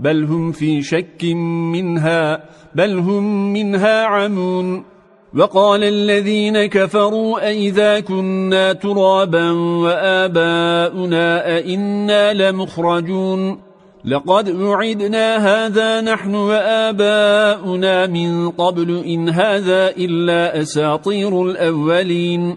بل هم في شك منها بل هم منها عمون. وقال الذين كفروا أئذا كنا ترابا وآباؤنا أئنا لمخرجون. لقد أعدنا هذا نحن وآباؤنا من قبل إن هذا إلا أساطير الأولين.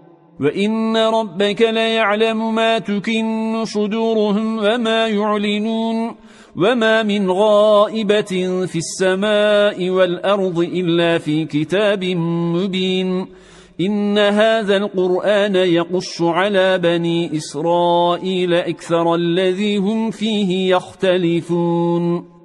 وَإِنَّ رَبَّكَ لَيَعْلَمُ مَا تُكِنُّ صُدُورُهُمْ وَمَا يُعْلِنُونَ وَمَا مِنْ غَائِبَةٍ فِي السَّمَاءِ وَالْأَرْضِ إِلَّا فِي كِتَابٍ مُبِينٍ إِنَّ هَذَا الْقُرْآنَ يَقُصُّ عَلَى بَنِي إِسْرَائِيلَ أَكْثَرَ الَّذِي هُمْ فِيهِ يَخْتَلِفُونَ